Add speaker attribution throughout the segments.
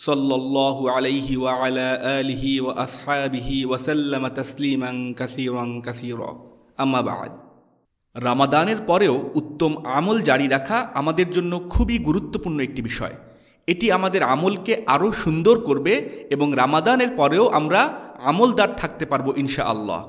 Speaker 1: صلى الله عليه وعلى آله وأصحابه وسلم تسليما كثيرا كثيرا أما بعد রামাদানের পরেও উত্তম আমল জারি রাখা আমাদের জন্য খুবই গুরুত্বপূর্ণ একটি বিষয় এটি আমাদের আমলকে আরও সুন্দর করবে এবং রামাদানের পরেও আমরা আমলদার থাকতে পারবো ইনশা আল্লাহ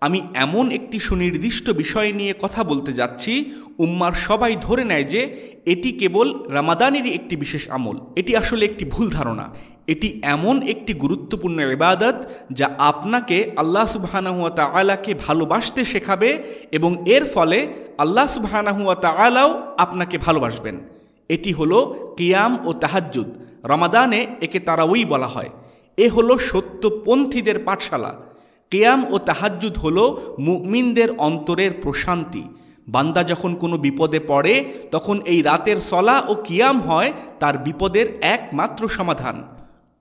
Speaker 1: আমি এমন একটি সুনির্দিষ্ট বিষয় নিয়ে কথা বলতে যাচ্ছি, উম্মার সবাই ধরে নেয় যে এটি কেবল রামাদানেরই একটি বিশেষ আমল। এটি আসলে একটি ভুল ধারণা। এটি এমন একটি গুরুত্বপূর্ণ ইবাদত যা আপনাকে আল্লাহ সুবাহানাহুয়া তালাকে ভালোবাসতে শেখাবে এবং এর ফলে আল্লাহ সুবাহানাহুয়া তালাও আপনাকে ভালোবাসবেন। এটি হলো কিয়াম ও তাহাজ্জুদ। রমাদানে একে তারাউই বলা হয়। এ হলো সত্যপন্থীদের পাঠশালা। কেয়াম ও তাহাজ্জুদ হল মুমিনদের অন্তরের প্রশান্তি। বান্দা যখন কোনো বিপদে পড়ে, তখন এই রাতের সলা ও কিয়াম হয় তার বিপদের একমাত্র সমাধান।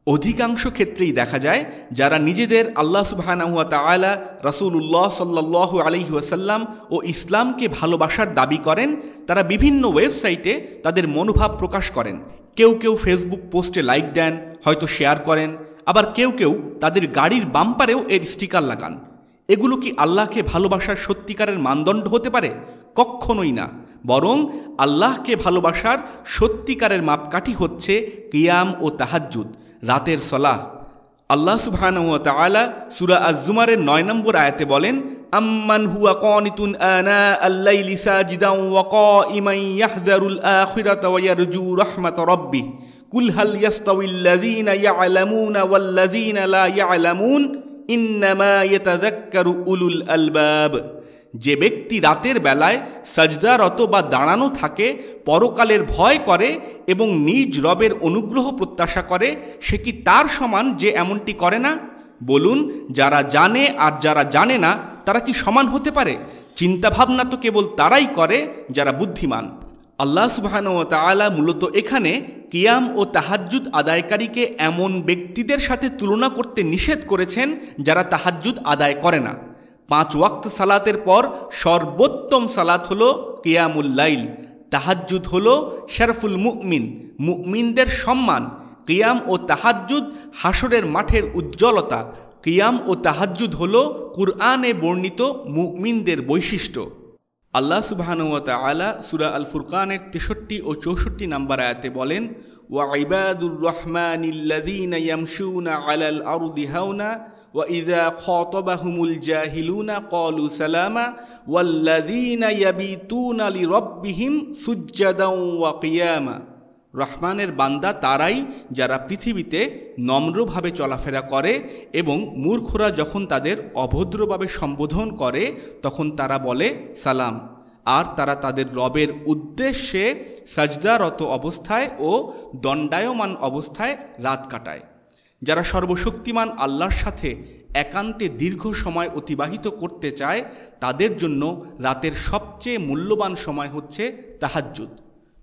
Speaker 1: অধিকাংশ ক্ষেত্রেই দেখা যায়, যারা নিজেদের আল্লাহ সুবাহানাহুয়া তালা রসুল্লাহ সাল্লাহ আলহি ওয়াসাল্লাম ও ইসলামকে ভালোবাসার দাবি করেন, তারা বিভিন্ন ওয়েবসাইটে তাদের মনোভাব প্রকাশ করেন। কেউ কেউ ফেসবুক পোস্টে লাইক দেন, হয়তো শেয়ার করেন আবার কেউ কেউ তাদের গাড়ির বাম্পারেও এর স্টিকার লাগান। এগুলো কি আল্লাহকে ভালোবাসার সত্যিকারের মানদণ্ড হতে পারে? কখনোই না। বরং আল্লাহকে ভালোবাসার সত্যিকারের মাপকাঠি হচ্ছে কিয়াম ও তাহাজ্জুদ, রাতের সলাহ। আল্লাহ সুবাহ তালা সুরা আজুমারের নয় নম্বর আয়াতে বলেন আম্মান হুয়া কনিতুন আনা আল্লাইলি সাজিদাও ওয়া কাইমান ইয়াহদারুল আখিরাতা ওয়া ইয়ারজু রাহমাত রাব্বি। কুল হাল ইয়াস্তাউিল্লাযীনা ইয়ালামুনা ওয়াল্লাযীনা লা ইয়ালামুন, ইন্নামা ইয়াতাযাক্কারু উলুল আলবাব। যে ব্যক্তি রাতের বেলায় সাজদারত বা দাঁড়ানো থাকে, পরকালের ভয় করে এবং নিজ রবের অনুগ্রহ প্রত্যাশা করে, সে কি তার সমান যে এমনটি করে না? বলুন, যারা জানে আর যারা জানে না, তারা কি সমান হতে পারে? চিন্তাভাবনা তো কেবল তারাই করে যারা বুদ্ধিমান। আল্লাহ সুবাহান ও তালা মূলত এখানে কিয়াম ও তাহাজ্জুদ আদায়কারীকে এমন ব্যক্তিদের সাথে তুলনা করতে নিষেধ করেছেন যারা তাহাজ্জুদ আদায় করে না। পাঁচ ওয়াক্ত সালাতের পর সর্বোত্তম সালাত হল কিয়ামুল্লাইল তাহাজ্জুদ হল শরফুল মুকমিন মুকমিনদের সম্মান। কিয়াম ও তাহাজ্জুদ হাসরের মাঠের উজ্জ্বলতা কিয়াম ও তাহাজ্জুদ হল কুরআনে বর্ণিত মুকমিনদের বৈশিষ্ট্য আল্লাহ সুবাহানুয়াত আলা সুরা আল ফুরকানের তেষট্টি ও চৌষট্টি নাম্বার আয়াতে বলেন ওয়াইবাদুর রহমানিল্লাযীন ইয়ামশুনা আলাল আরদি হাওনা وإذا خاطبهم الجاهلون قالوا سلاما والذين يبيتون لربهم سجدا وقياما রহমানের বান্দা তারাই যারা পৃথিবীতে নম্রভাবে চলাফেরা করে এবং মূর্খরা যখন তাদের অভদ্রভাবে সম্বোধন করে, তখন তারা বলে, সালাম। আর তারা তাদের রবের উদ্দেশ্যে সাজদারত অবস্থায় ও দণ্ডায়মান অবস্থায় রাত কাটায়। যারা সর্বশক্তিমান আল্লাহর সাথে একান্তে দীর্ঘ সময় অতিবাহিত করতে চায়, তাদের জন্য রাতের সবচেয়ে মূল্যবান সময় হচ্ছে তাহাজ্জুদ।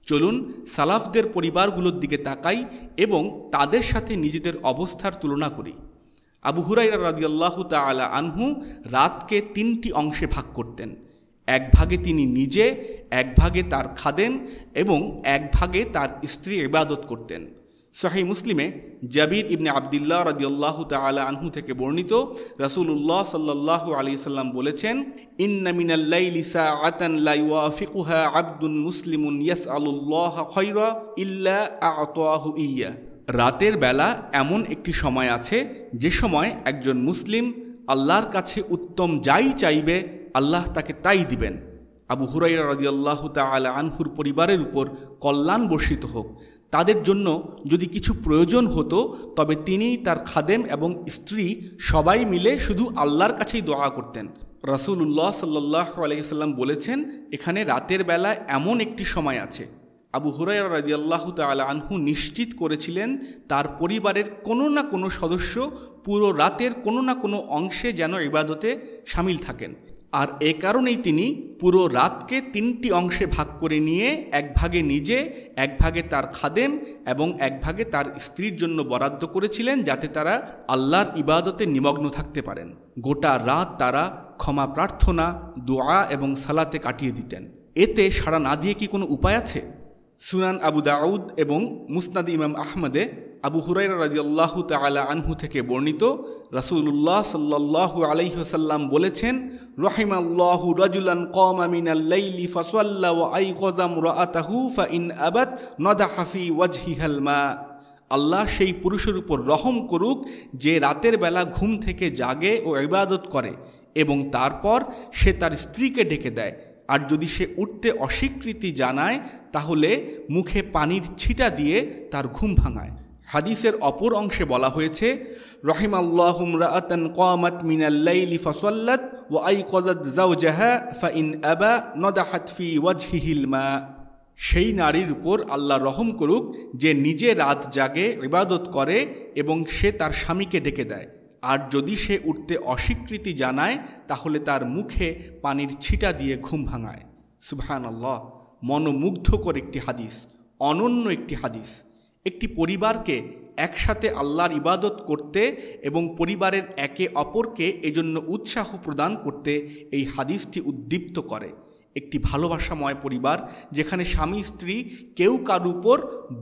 Speaker 1: চলুন সালাফদের পরিবারগুলোর দিকে তাকাই এবং তাদের সাথে নিজেদের অবস্থার তুলনা করি। আবু হুরাইরা রাদিয়াল্লাহু তালা আনহু রাতকে তিনটি অংশে ভাগ করতেন। এক ভাগে তিনি নিজে, এক ভাগে তার খাদেন এবং এক ভাগে তার স্ত্রী ইবাদত করতেন। শাহী মুসলিমে জাবির ইবনে আবদুল্লাহ রদিয়াল্লাহ তালা আনহু থেকে বর্ণিত রসুল্লাহ সাল্লাহ আলি সাল্লাম বলেছেন আব্দুল মুসলিমুন ইয়াস ইয়া। রাতের বেলা এমন একটি সময় আছে, যে সময় একজন মুসলিম আল্লাহর কাছে উত্তম যাই চাইবে, আল্লাহ তাকে তাই দিবেন। আবু হুরাইরা রদিয়াল্লাহ তালা আনহুর পরিবারের উপর কল্যাণ বর্ষিত হোক। তাদের জন্য যদি কিছু প্রয়োজন হতো, তবে তিনি তার খাদেম এবং স্ত্রী সবাই মিলে শুধু আল্লাহর কাছেই দোয়া করতেন। রসুল্লাহ সাল্লাহ আলাইসাল্লাম বলেছেন, এখানে রাতের বেলা এমন একটি সময় আছে। আবু হুরাইরা রাজিয়াল্লাহ তালা আনহু নিশ্চিত করেছিলেন, তার পরিবারের কোনো না কোনো সদস্য পুরো রাতের কোনো না কোনো অংশে যেন ইবাদতে সামিল থাকেন। আর এ কারণেই তিনি পুরো রাতকে তিনটি অংশে ভাগ করে নিয়ে এক ভাগে নিজে, এক ভাগে তার খাদেম এবং এক ভাগে তার স্ত্রীর জন্য বরাদ্দ করেছিলেন যাতে তারা আল্লাহর ইবাদতে নিমগ্ন থাকতে পারেন। গোটা রাত তারা ক্ষমা প্রার্থনা, দোয়া এবং সালাতে কাটিয়ে দিতেন। এতে সাড়া না দিয়ে কি কোনো উপায় আছে? সুনান আবু দাউদ এবং মুসনাদ ইমাম আহমদে আবু হুরাইরা রাজিয়াল্লাহু তালা আনহু থেকে বর্ণিত রাসুল্লাহ সাল্লাহ আলাইহসাল্লাম বলেছেন, রহিমাল্লাহু রাজুলান কম ওয়া আই গজাম রাআতাহু ফা ইন আবাদ নদাহাফি ওয়াজহিহাল মা। আল্লাহ সেই পুরুষের উপর রহম করুক, যে রাতের বেলা ঘুম থেকে জাগে ও ইবাদত করে, এবং তারপর সে তার স্ত্রীকে ডেকে দেয়। আর যদি সে উঠতে অস্বীকৃতি জানায়, তাহলে মুখে পানির ছিটা দিয়ে তার ঘুম ভাঙায়। হাদিসের অপর অংশে বলা হয়েছে রহিম জাউজাহা ফা ইন মা। সেই নারীর উপর আল্লাহ রহম করুক, যে নিজে রাত জাগে, ইবাদত করে এবং সে তার স্বামীকে ডেকে দেয়। আর যদি সে উঠতে অস্বীকৃতি জানায়, তাহলে তার মুখে পানির ছিটা দিয়ে ঘুম ভাঙায়। সুবহান আল্লাহ মনোমুগ্ধকর একটি হাদিস, অনন্য একটি হাদিস। একটি পরিবারকে একসাথে আল্লাহর ইবাদত করতে এবং পরিবারের একে অপরকে এজন্য উৎসাহ প্রদান করতে এই হাদিসটি উদ্দীপ্ত করে। একটি ভালোবাসাময় পরিবার যেখানে স্বামী, স্ত্রী কেউ কার উপর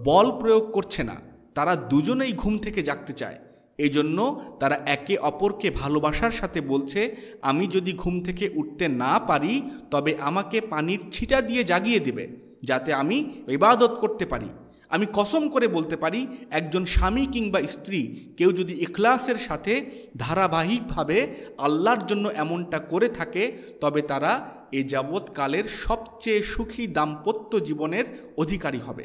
Speaker 1: বল প্রয়োগ করছে না, তারা দুজনেই ঘুম থেকে জাগতে চায়। এই জন্য তারা একে অপরকে ভালোবাসার সাথে বলছে, আমি যদি ঘুম থেকে উঠতে না পারি, তবে আমাকে পানির ছিটা দিয়ে জাগিয়ে দেবে, যাতে আমি ইবাদত করতে পারি। আমি কসম করে বলতে পারি, একজন স্বামী কিংবা স্ত্রী কেউ যদি ইখলাসের সাথে ধারাবাহিকভাবে আল্লাহর জন্য এমনটা করে থাকে, তবে তারা এ যাবৎকালের সবচেয়ে সুখী দাম্পত্য জীবনের অধিকারী হবে।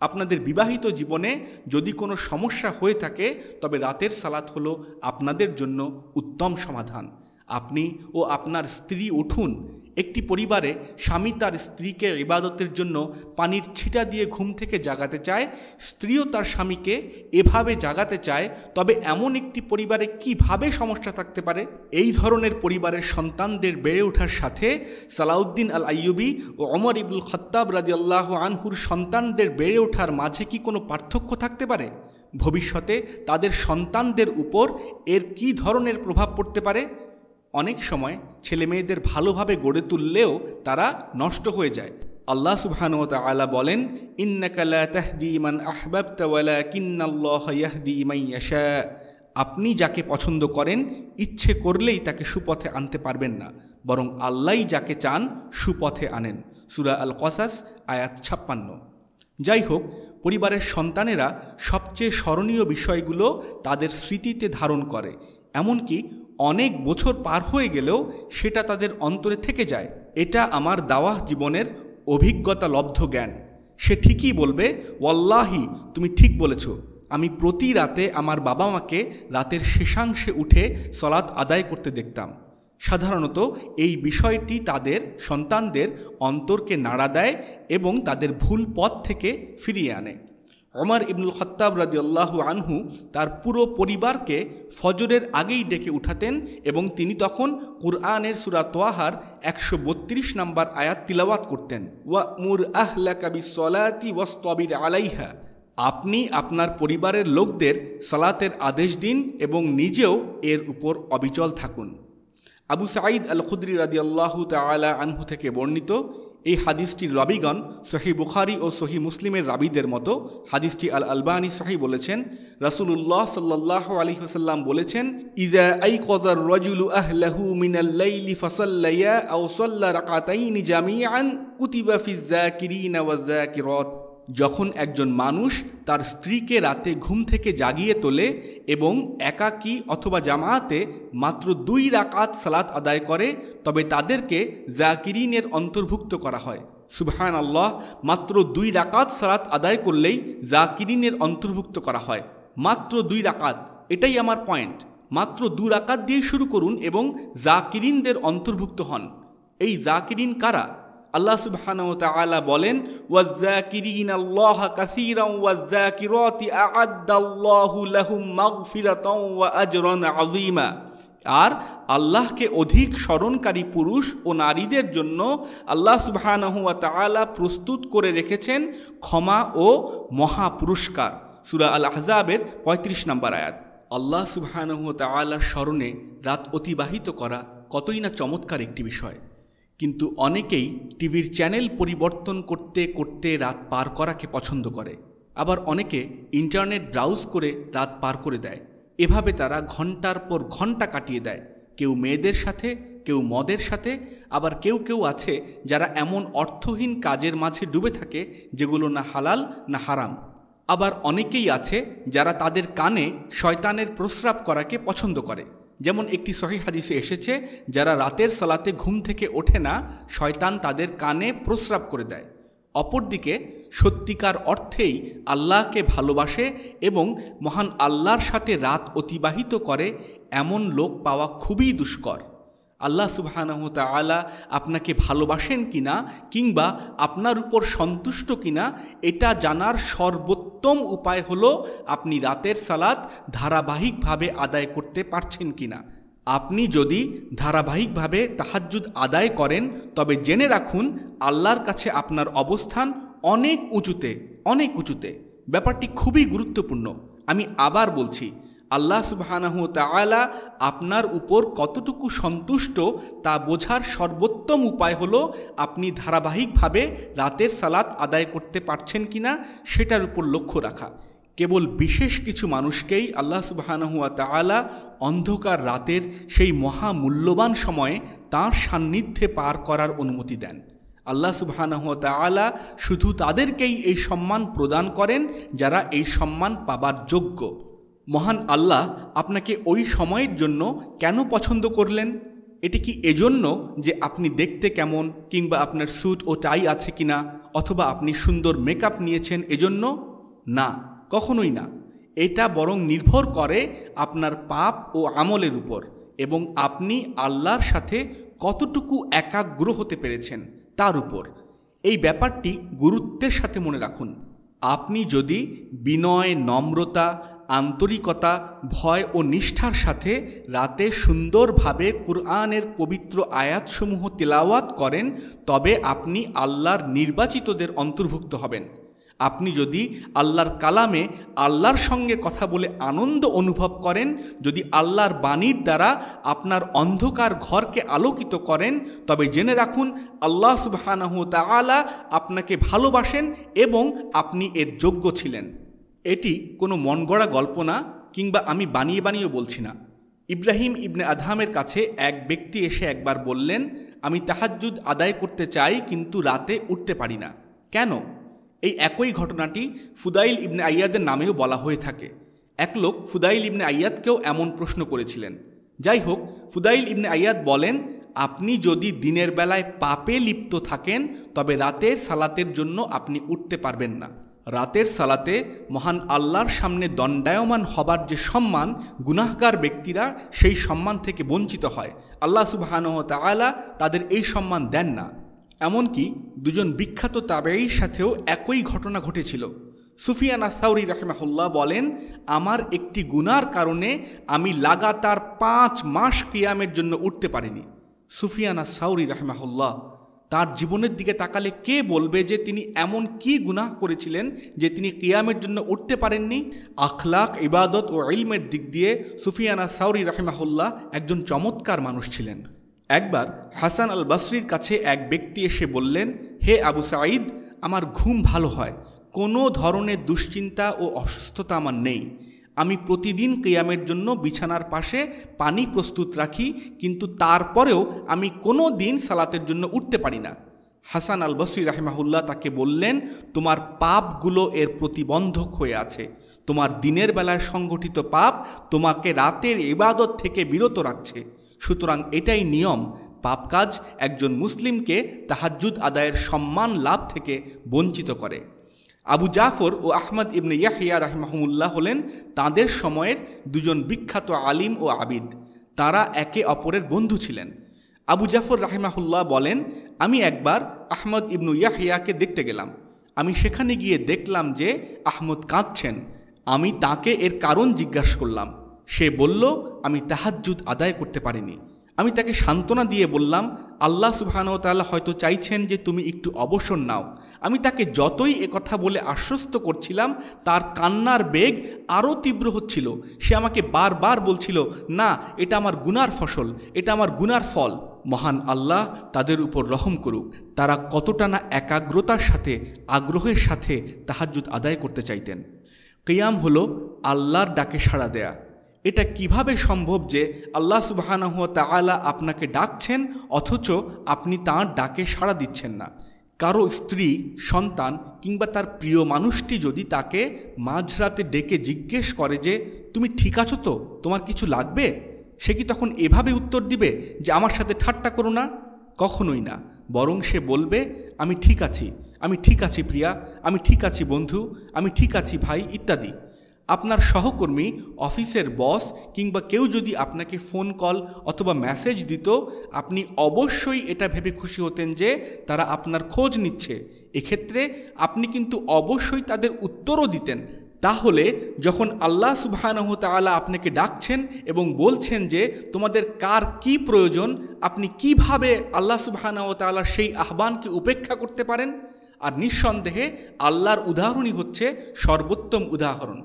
Speaker 1: আপনাদের বিবাহিত জীবনে যদি কোনো সমস্যা হয়ে থাকে, তবে রাতের সালাত হলো আপনাদের জন্য উত্তম সমাধান। আপনি ও আপনার স্ত্রী উঠুন একটি পরিবারে স্বামী তার স্ত্রীকে ইবাদতের জন্য পানির ছিটা দিয়ে ঘুম থেকে জাগাতে চায়, স্ত্রীও তার স্বামীকে এভাবে জাগাতে চায়, তবে এমন একটি পরিবারে কীভাবে সমস্যা থাকতে পারে? এই ধরনের পরিবারের সন্তানদের বেড়ে ওঠার সাথে সালাউদ্দিন আল আইয়ুবি ও অমর ইবুল খত্তাব রাজি আল্লাহ আনহুর সন্তানদের বেড়ে ওঠার মাঝে কি কোনো পার্থক্য থাকতে পারে? ভবিষ্যতে তাদের সন্তানদের উপর এর কি ধরনের প্রভাব পড়তে পারে? অনেক সময় ছেলে মেয়েদের ভালোভাবে গড়ে তুললেও তারা নষ্ট হয়ে যায়। আল্লাহ সুবহান ও তালা বলেন আপনি যাকে পছন্দ করেন, ইচ্ছে করলেই তাকে সুপথে আনতে পারবেন না, বরং আল্লাহই যাকে চান সুপথে আনেন। সুরা আল কসাস আয়াত ছাপ্পান্ন। যাই হোক, পরিবারের সন্তানেরা সবচেয়ে স্মরণীয় বিষয়গুলো তাদের স্মৃতিতে ধারণ করে, এমনকি অনেক বছর পার হয়ে গেলেও সেটা তাদের অন্তরে থেকে যায়। এটা আমার দাওয়াহ জীবনের অভিজ্ঞতা লব্ধ জ্ঞান। সে ঠিকই বলবে, ওয়াল্লাহি, তুমি ঠিক বলেছ। আমি প্রতি রাতে আমার বাবা মাকে রাতের শেষাংশে উঠে সলাৎ আদায় করতে দেখতাম। সাধারণত এই বিষয়টি তাদের সন্তানদের অন্তরকে নাড়া দেয় এবং তাদের ভুল পথ থেকে ফিরিয়ে আনে। অমর ইবনুল খত্তাব রাজি আল্লাহ আনহু তার পুরো পরিবারকে ফজরের আগেই ডেকে উঠাতেন এবং তিনি তখন কুরআনের সুরা তোয়াহার একশো বত্রিশ নম্বর আয়াত তিলাওয়াত করতেন। ওয়া মুর আহলা কাবি সলাতি ওয়াস্তবির আলাইহা। আপনি আপনার পরিবারের লোকদের সালাতের আদেশ দিন এবং নিজেও এর উপর অবিচল থাকুন। আবু সাঈদ আল খুদ্রি রাদি আল্লাহ তালা আনহু থেকে বর্ণিত এই হাদিসটির রবিগণ সহি বুখারি ও সহি মুসলিমের রাবিদের মতো হাদিসটি আল আলবানি সহি বলেছেন, রাসুলুল্লাহ সাল্লাহ আলী হাসাল্লাম বলেছেন ইজা আই কজার রজুলু আহলাহু মিনাল্লাইলি ফসল্লাইয়া আও সল্লা রাকাতাইনি জামিয়ান কুতিবা ফিজ্জা কিরিনা ওয়াজ্জা যাকিরাত। যখন একজন মানুষ তার স্ত্রীকে রাতে ঘুম থেকে জাগিয়ে তোলে এবং একাকী অথবা জামায়াতে মাত্র দুই রাকাত সালাত আদায় করে, তবে তাদেরকে জাকিরিনের অন্তর্ভুক্ত করা হয়। সুবহান আল্লাহ মাত্র দুই রাকাত সালাত আদায় করলেই জাকিরিনের অন্তর্ভুক্ত করা হয়। মাত্র দুই রাকাত, এটাই আমার পয়েন্ট মাত্র দু রাকাত দিয়ে শুরু করুন এবং জাকিরিনদের অন্তর্ভুক্ত হন। এই জাকিরিন কারা? আল্লাহ সুবহানাহু বলেন আর আল্লাহকে অধিক স্মরণকারী পুরুষ ও নারীদের জন্য আল্লাহ সুবহানাহু ওয়া প্রস্তুত করে রেখেছেন ক্ষমা ও মহা পুরস্কার সুরা আল আহজাবের ৩৫ নম্বর আয়াত। আল্লাহ সুবহানাহু ওয়া তাআলার স্মরণে রাত অতিবাহিত করা কতই না চমৎকার একটি বিষয়। কিন্তু অনেকেই টিভির চ্যানেল পরিবর্তন করতে করতে রাত পার করাকে পছন্দ করে। আবার অনেকে ইন্টারনেট ব্রাউজ করে রাত পার করে দেয়। এভাবে তারা ঘণ্টার পর ঘণ্টা কাটিয়ে দেয়। কেউ মেয়েদের সাথে, কেউ মদের সাথে, আবার কেউ কেউ আছে যারা এমন অর্থহীন কাজের মাঝে ডুবে থাকে যেগুলো না হালাল, না হারাম। আবার অনেকেই আছে যারা তাদের কানে শয়তানের প্রস্রাব করাকে পছন্দ করে। যেমন একটি সহি হাদিসে এসেছে, যারা রাতের সলাতে ঘুম থেকে ওঠে না, শয়তান তাদের কানে প্রস্রাব করে দেয়। অপরদিকে, সত্যিকার অর্থেই আল্লাহকে ভালোবাসে এবং মহান আল্লাহর সাথে রাত অতিবাহিত করে, এমন লোক পাওয়া খুবই দুষ্কর। আল্লাহ সুবাহানহ তালা আপনাকে ভালোবাসেন কিনা কিংবা আপনার উপর সন্তুষ্ট কিনা, এটা জানার সর্বোত্তম উপায় হলো আপনি রাতের সালাত ধারাবাহিকভাবে আদায় করতে পারছেন কিনা। আপনি যদি ধারাবাহিকভাবে তাহাজ্জুদ আদায় করেন, তবে জেনে রাখুন আল্লাহর কাছে আপনার অবস্থান অনেক উঁচুতে অনেক উঁচুতে। ব্যাপারটি খুবই গুরুত্বপূর্ণ। আমি আবার বলছি আল্লাহ সুবাহানাহু তালা আপনার উপর কতটুকু সন্তুষ্ট তা বোঝার সর্বোত্তম উপায় হলো আপনি ধারাবাহিকভাবে রাতের সালাত আদায় করতে পারছেন কিনা সেটার উপর লক্ষ্য রাখা। কেবল বিশেষ কিছু মানুষকেই আল্লাহ সুবাহানহুয়া তালা অন্ধকার রাতের সেই মহামূল্যবান সময়ে তাঁর সান্নিধ্যে পার করার অনুমতি দেন। আল্লাহ সুবাহানহুয়া তালা শুধু তাদেরকেই এই সম্মান প্রদান করেন যারা এই সম্মান পাবার যোগ্য। মহান আল্লাহ আপনাকে ওই সময়ের জন্য কেন পছন্দ করলেন? এটি কি এজন্য যে আপনি দেখতে কেমন কিংবা আপনার স্যুট ও টাই আছে কিনা অথবা আপনি সুন্দর মেকআপ নিয়েছেন এজন্য? না, কখনোই না। এটা বরং নির্ভর করে আপনার পাপ ও আমলের উপর এবং আপনি আল্লাহর সাথে কতটুকু একাগ্র হতে পেরেছেন তার উপর। এই ব্যাপারটি গুরুত্বের সাথে মনে রাখুন। আপনি যদি বিনয়, নম্রতা আন্তরিকতা, ভয় ও নিষ্ঠার সাথে রাতে সুন্দরভাবে কুরআনের পবিত্র আয়াতসমূহ তেলাওয়াত করেন, তবে আপনি আল্লাহর নির্বাচিতদের অন্তর্ভুক্ত হবেন। আপনি যদি আল্লাহর কালামে আল্লাহর সঙ্গে কথা বলে আনন্দ অনুভব করেন, যদি আল্লাহর বাণীর দ্বারা আপনার অন্ধকার ঘরকে আলোকিত করেন, তবে জেনে রাখুন, আল্লাহ সুবাহানাহু তালা আপনাকে ভালোবাসেন এবং আপনি এর যোগ্য ছিলেন। এটি কোনো মন গড়া গল্প না কিংবা আমি বানিয়ে বানিয়ে বলছি না। ইব্রাহিম ইবনে আদহামের কাছে এক ব্যক্তি এসে একবার বললেন, আমি তাহাজ্জুদ আদায় করতে চাই, কিন্তু রাতে উঠতে পারি না। কেন? এই একই ঘটনাটি ফুদাইল ইবনে আইয়াদের নামেও বলা হয়ে থাকে। এক লোক ফুদাইল ইবনে আইয়াদকেও এমন প্রশ্ন করেছিলেন। যাই হোক, ফুদাইল ইবনে আইয়াদ বলেন, আপনি যদি দিনের বেলায় পাপে লিপ্ত থাকেন, তবে রাতের সালাতের জন্য আপনি উঠতে পারবেন না। রাতের সালাতে মহান আল্লাহর সামনে দণ্ডায়মান হবার যে সম্মান গুনাহগার ব্যক্তিরা সেই সম্মান থেকে বঞ্চিত হয়। আল্লাহ সুবাহানহ তালা তাদের এই সম্মান দেন না। এমনকি দুজন বিখ্যাত তাবেইর সাথেও একই ঘটনা ঘটেছিল। সুফিয়ানা সাউরি রাহমাহুল্লাহ বলেন, আমার একটি গুনার কারণে আমি লাগাতার পাঁচ মাস কিয়ামের জন্য উঠতে পারিনি। সুফিয়ানা সাউরি রাহমাহুল্লাহ তার জীবনের দিকে তাকালে কে বলবে যে তিনি এমন কি গুনাহ করেছিলেন যে তিনি কিয়ামের জন্য উঠতে পারেননি? আখলাক, ইবাদত ও ইলমের দিক দিয়ে সুফিয়ানা সাউরি রাহেমাহুল্লাহ একজন চমৎকার মানুষ ছিলেন। একবার হাসান আল বাসরির কাছে এক ব্যক্তি এসে বললেন, হে আবু সাঈদ, আমার ঘুম ভালো হয়। কোনো ধরনের দুশ্চিন্তা ও অসুস্থতা আমার নেই। আমি প্রতিদিন কেয়ামের জন্য বিছানার পাশে পানি প্রস্তুত রাখি, কিন্তু তারপরেও আমি কোনো দিন সালাতের জন্য উঠতে পারি না। হাসান আল বসরি রাহেমাহুল্লাহ তাকে বললেন, তোমার পাপগুলো এর প্রতিবন্ধক হয়ে আছে। তোমার দিনের বেলায় সংগঠিত পাপ তোমাকে রাতের ইবাদত থেকে বিরত রাখছে। সুতরাং এটাই নিয়ম। পাপ কাজ একজন মুসলিমকে তাহাজ্জুদ আদায়ের সম্মান লাভ থেকে বঞ্চিত করে। আবু জাফর ও আহমদ ইবনে ইয়াহিয়া রাহমাহমুল্লাহ হলেন তাদের সময়ের দুজন বিখ্যাত আলিম ও আবিদ। তারা একে অপরের বন্ধু ছিলেন। আবু জাফর রাহিমাহুল্লাহ বলেন, আমি একবার আহমদ ইবনু ইয়াহিয়াকে দেখতে গেলাম। আমি সেখানে গিয়ে দেখলাম যে আহমদ কাঁদছেন। আমি তাকে এর কারণ জিজ্ঞাসা করলাম। সে বলল, আমি তাহাজ্জুদ আদায় করতে পারিনি। আমি তাকে সান্ত্বনা দিয়ে বললাম, আল্লাহ সুবাহানতাল্লাহ হয়তো চাইছেন যে তুমি একটু অবসর নাও। আমি তাকে যতই কথা বলে আশ্বস্ত করছিলাম, তার কান্নার বেগ আরও তীব্র হচ্ছিল। সে আমাকে বারবার বলছিল, না, এটা আমার গুনার ফসল, এটা আমার গুনার ফল। মহান আল্লাহ তাদের উপর রহম করুক। তারা কতটা না একাগ্রতার সাথে, আগ্রহের সাথে তাহাজুদ আদায় করতে চাইতেন। কেয়াম হল আল্লাহর ডাকে সাড়া দেয়া। এটা কীভাবে সম্ভব যে আল্লাহ সুবাহানহ তালা আপনাকে ডাকছেন, অথচ আপনি তাঁর ডাকে সাড়া দিচ্ছেন না? কারও স্ত্রী, সন্তান কিংবা তার প্রিয় মানুষটি যদি তাকে মাঝরাতে ডেকে জিজ্ঞেস করে যে, তুমি ঠিক আছো তো? তোমার কিছু লাগবে? সে কি তখন এভাবে উত্তর দিবে যে, আমার সাথে ঠাট্টা করো না? কখনোই না। বরং সে বলবে, আমি ঠিক আছি, আমি ঠিক আছি প্রিয়া, আমি ঠিক আছি বন্ধু, আমি ঠিক আছি ভাই, ইত্যাদি। আপনার সহকর্মী, অফিসের বস কিংবা কেউ যদি আপনাকে ফোন কল অথবা মেসেজ দিত, আপনি অবশ্যই এটা ভেবে খুশি হতেন যে তারা আপনার খোঁজ নিচ্ছে। এক্ষেত্রে আপনি কিন্তু অবশ্যই তাদের উত্তরও দিতেন। তাহলে যখন আল্লাহ সুবাহানহ তালা আপনাকে ডাকছেন এবং বলছেন যে তোমাদের কার কি প্রয়োজন, আপনি কীভাবে আল্লাহ সুবাহানহ সেই আহ্বানকে উপেক্ষা করতে পারেন? আর নিঃসন্দেহে আল্লাহর উদাহরণই হচ্ছে সর্বোত্তম উদাহরণ।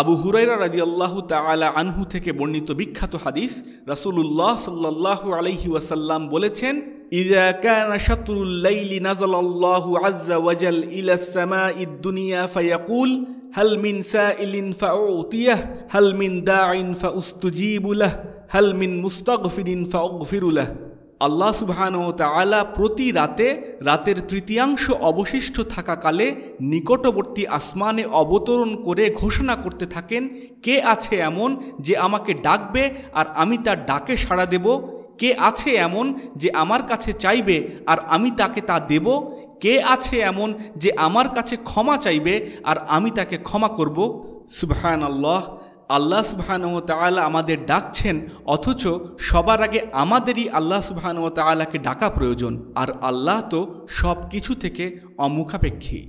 Speaker 1: আবু হুরাইরা রাজি আল্লাহ তালা আনহু থেকে বর্ণিত বিখ্যাত হাদিস রাসুল্লাহ সাল্লাহ আলহি ওয়াসাল্লাম বলেছেন إذا كان شطر الليل نزل الله عز وجل إلى السماء الدنيا فيقول هل من سائل فأعطيه هل من داع فأستجيب له هل من مستغفر فأغفر له আল্লাহ সুবহান ও তালা প্রতি রাতে রাতের তৃতীয়াংশ অবশিষ্ট থাকাকালে নিকটবর্তী আসমানে অবতরণ করে ঘোষণা করতে থাকেন, কে আছে এমন যে আমাকে ডাকবে আর আমি তার ডাকে সাড়া দেব? কে আছে এমন যে আমার কাছে চাইবে আর আমি তাকে তা দেব? কে আছে এমন যে আমার কাছে ক্ষমা চাইবে আর আমি তাকে ক্ষমা করব? সুবহান আল্লাহ আল্লাহ সুবাহানু তালা আমাদের ডাকছেন, অথচ সবার আগে আমাদেরই আল্লাহ সুবাহানু তালাকে ডাকা প্রয়োজন। আর আল্লাহ তো সব কিছু থেকে অমুখাপেক্ষী।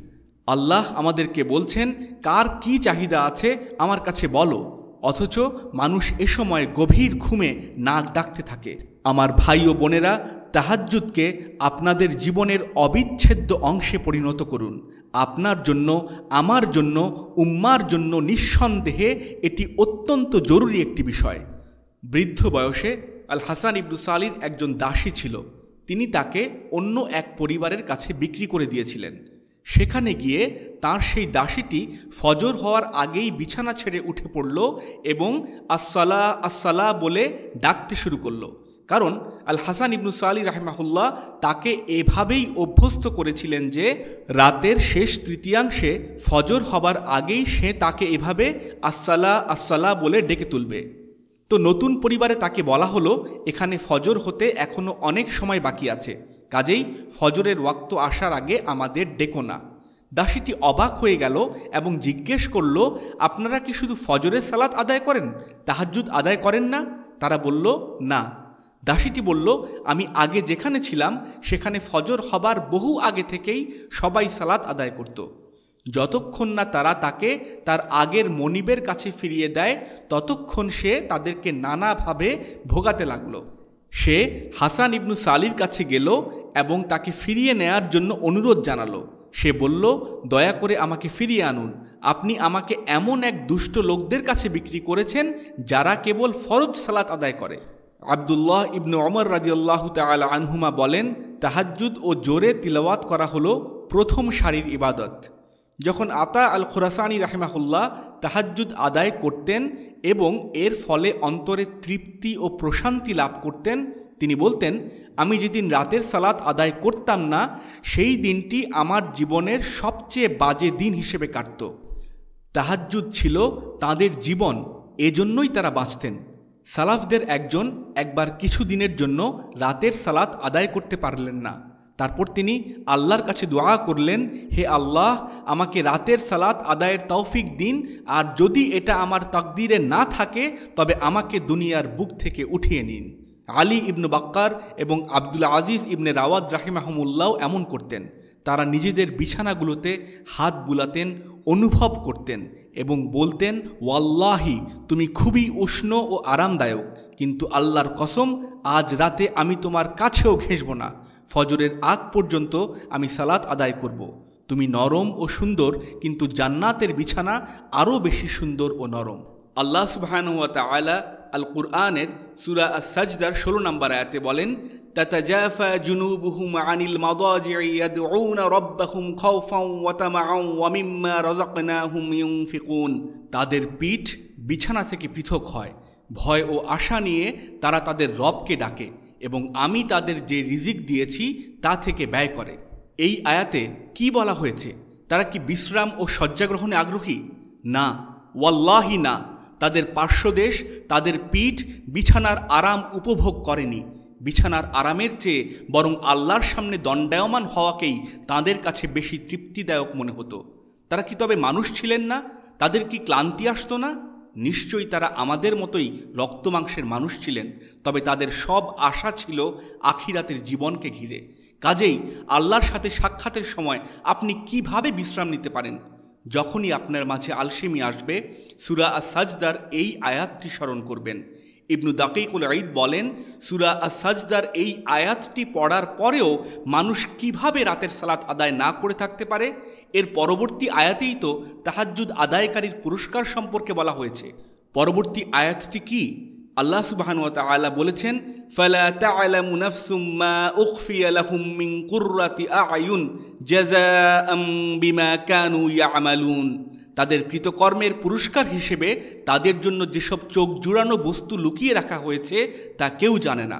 Speaker 1: আল্লাহ আমাদেরকে বলছেন, কার কি চাহিদা আছে আমার কাছে বলো। অথচ মানুষ এ সময় গভীর ঘুমে নাক ডাকতে থাকে। আমার ভাই ও বোনেরা, তাহাজ্জুদকে আপনাদের জীবনের অবিচ্ছেদ্য অংশে পরিণত করুন। আপনার জন্য, আমার জন্য, উম্মার জন্য নিঃসন্দেহে এটি অত্যন্ত জরুরি একটি বিষয়। বৃদ্ধ বয়সে আল হাসান ইবনু সালির একজন দাসী ছিল। তিনি তাকে অন্য এক পরিবারের কাছে বিক্রি করে দিয়েছিলেন। সেখানে গিয়ে তার সেই দাসীটি ফজর হওয়ার আগেই বিছানা ছেড়ে উঠে পড়ল এবং আসসালা আসসালা বলে ডাকতে শুরু করল। কারণ আল হাসান ইবনু সালি রাহমাহুল্লাহ তাকে এভাবেই অভ্যস্ত করেছিলেন যে রাতের শেষ তৃতীয়াংশে ফজর হবার আগেই সে তাকে এভাবে আসসালা আসসালা বলে ডেকে তুলবে। তো নতুন পরিবারে তাকে বলা হলো, এখানে ফজর হতে এখনও অনেক সময় বাকি আছে। কাজেই ফজরের ওয়াক্ত আসার আগে আমাদের ডেকো না। দাসীটি অবাক হয়ে গেল এবং জিজ্ঞেস করল, আপনারা কি শুধু ফজরের সালাত আদায় করেন? তাহাজুদ আদায় করেন না? তারা বলল, না। দাসীটি বলল, আমি আগে যেখানে ছিলাম, সেখানে ফজর হবার বহু আগে থেকেই সবাই সালাত আদায় করত। যতক্ষণ না তারা তাকে তার আগের মনিবের কাছে ফিরিয়ে দেয়, ততক্ষণ সে তাদেরকে নানাভাবে ভোগাতে লাগল। সে হাসান ইবনু সালির কাছে গেল এবং তাকে ফিরিয়ে নেয়ার জন্য অনুরোধ জানালো। সে বলল, দয়া করে আমাকে ফিরিয়ে আনুন। আপনি আমাকে এমন এক দুষ্ট লোকদের কাছে বিক্রি করেছেন যারা কেবল ফরজ সালাত আদায় করে। আবদুল্লাহ ইবনু অমর রাজিউল্লাহ তাল আনহুমা বলেন, তাহাজ্জুদ ও জোরে তিলওয়াত করা হলো প্রথম সারির ইবাদত। যখন আতা আল খোরাসানি রাহেমাহুল্লাহ তাহাজ্জুদ আদায় করতেন এবং এর ফলে অন্তরে তৃপ্তি ও প্রশান্তি লাভ করতেন, তিনি বলতেন, আমি যেদিন রাতের সালাত আদায় করতাম না, সেই দিনটি আমার জীবনের সবচেয়ে বাজে দিন হিসেবে কাটত। তাহাজ্জুদ ছিল তাদের জীবন, এজন্যই তারা বাঁচতেন। সালাফদের একজন একবার কিছু দিনের জন্য রাতের সালাত আদায় করতে পারলেন না। তারপর তিনি আল্লাহর কাছে দোয়া করলেন, হে আল্লাহ, আমাকে রাতের সালাত আদায়ের তৌফিক দিন, আর যদি এটা আমার তাকদিরে না থাকে, তবে আমাকে দুনিয়ার বুক থেকে উঠিয়ে নিন। আলী ইবনু বাক্কার এবং আব্দুল আজিজ ইবনে রাওয়াদ রাহিমাহমুল্লাহ এমন করতেন। তারা নিজেদের বিছানাগুলোতে হাত বুলাতেন, অনুভব করতেন এবং বলতেন, ওয়াল্লাহি, তুমি খুবই উষ্ণ ও আরামদায়ক, কিন্তু আল্লাহর কসম, আজ রাতে আমি তোমার কাছেও ঘেঁষব না। ফজরের আগ পর্যন্ত আমি সালাত আদায় করব। তুমি নরম ও সুন্দর, কিন্তু জান্নাতের বিছানা আরও বেশি সুন্দর ও নরম। আল্লাহ সুবাহানুয়া তালা আল কুরআনের সুরা সাজদার ষোলো নম্বর আয়াতে বলেন تتجافى جنوبهم عن المضاجع يدعون ربهم خوفا وطمعا ومما رزقناهم ينفقون তাদের পিঠ বিছানা থেকে পৃথক হয় ভয় ও আশা নিয়ে তারা তাদের রবকে ডাকে এবং আমি তাদের যে রিজিক দিয়েছি তা থেকে ব্যয় করে এই আয়াতে কি বলা হয়েছে তারা কি বিশ্রাম ও শয্যাগ্রহণে আগ্রহী না ওয়াল্লাহি না তাদের পার্শ্বদেশ তাদের পিঠ বিছানার আরাম উপভোগ করেনি। বিছানার আরামের চেয়ে বরং আল্লাহর সামনে দণ্ডায়মান হওয়াকেই তাদের কাছে বেশি তৃপ্তিদায়ক মনে হতো। তারা কি তবে মানুষ ছিলেন না? তাদের কি ক্লান্তি আসতো না? নিশ্চয়ই তারা আমাদের মতোই রক্তমাংসের মানুষ ছিলেন, তবে তাদের সব আশা ছিল আখিরাতের জীবনকে ঘিরে। কাজেই আল্লাহর সাথে সাক্ষাতের সময় আপনি কীভাবে বিশ্রাম নিতে পারেন? যখনই আপনার মাঝে আলসেমি আসবে, সুরা আ সাজদার এই আয়াতটি স্মরণ করবেন। ইবনু দাকিকুল ঈদ বলেন, সুরা আ সাজদার এই আয়াতটি পড়ার পরেও মানুষ কীভাবে রাতের সালাত আদায় না করে থাকতে পারে? এর পরবর্তী আয়াতেই তো তাহাজ্জুদ আদায়কারীর পুরস্কার সম্পর্কে বলা হয়েছে। পরবর্তী আয়াতটি কি? আল্লাহ সুবাহানু তাআলা বলেছেন তাদের কৃতকর্মের পুরস্কার হিসেবে তাদের জন্য যেসব চোখ জুড়ানো বস্তু লুকিয়ে রাখা হয়েছে, তা কেউ জানে না।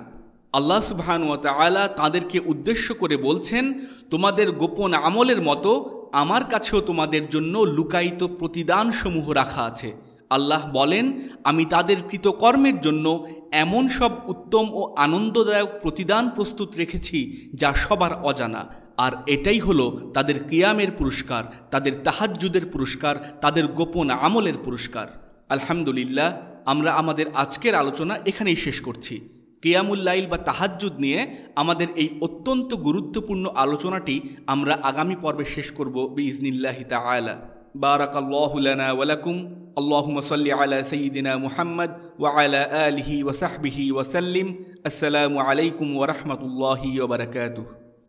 Speaker 1: আল্লাহ সুবহান তালা তাঁদেরকে উদ্দেশ্য করে বলছেন, তোমাদের গোপন আমলের মতো আমার কাছেও তোমাদের জন্য লুকায়িত প্রতিদানসমূহ রাখা আছে। আল্লাহ বলেন, আমি তাদের কৃতকর্মের জন্য এমন সব উত্তম ও আনন্দদায়ক প্রতিদান প্রস্তুত রেখেছি যা সবার অজানা। আর এটাই হলো তাদের কিয়ামের পুরস্কার, তাদের তাহাজ্জুদের পুরস্কার, তাদের গোপন আমলের পুরস্কার। আলহামদুলিল্লাহ, আমরা আমাদের আজকের আলোচনা এখানেই শেষ করছি। কিয়ামুল্লাইল বা তাহাজ্জুদ নিয়ে আমাদের এই অত্যন্ত গুরুত্বপূর্ণ আলোচনাটি আমরা আগামী পর্বে শেষ করব বিজনিল্লাহি তাআলা। بارك الله لنا ولكم. اللهم صل على سيدنا محمد وعلى آله وصحبه وسلم. السلام عليكم ورحمة الله وبركاته.